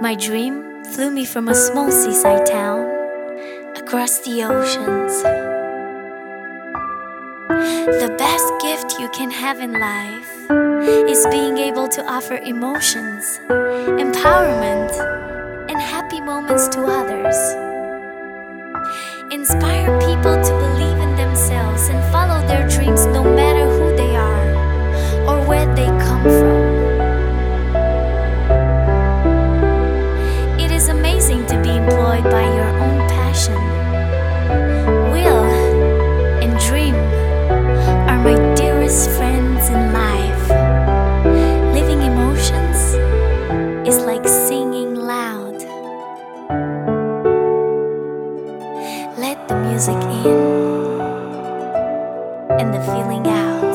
My dream flew me from a small seaside town across the oceans. The best gift you can have in life is being able to offer emotions, empowerment, and happy moments to others. Inspire people music in and the feeling out.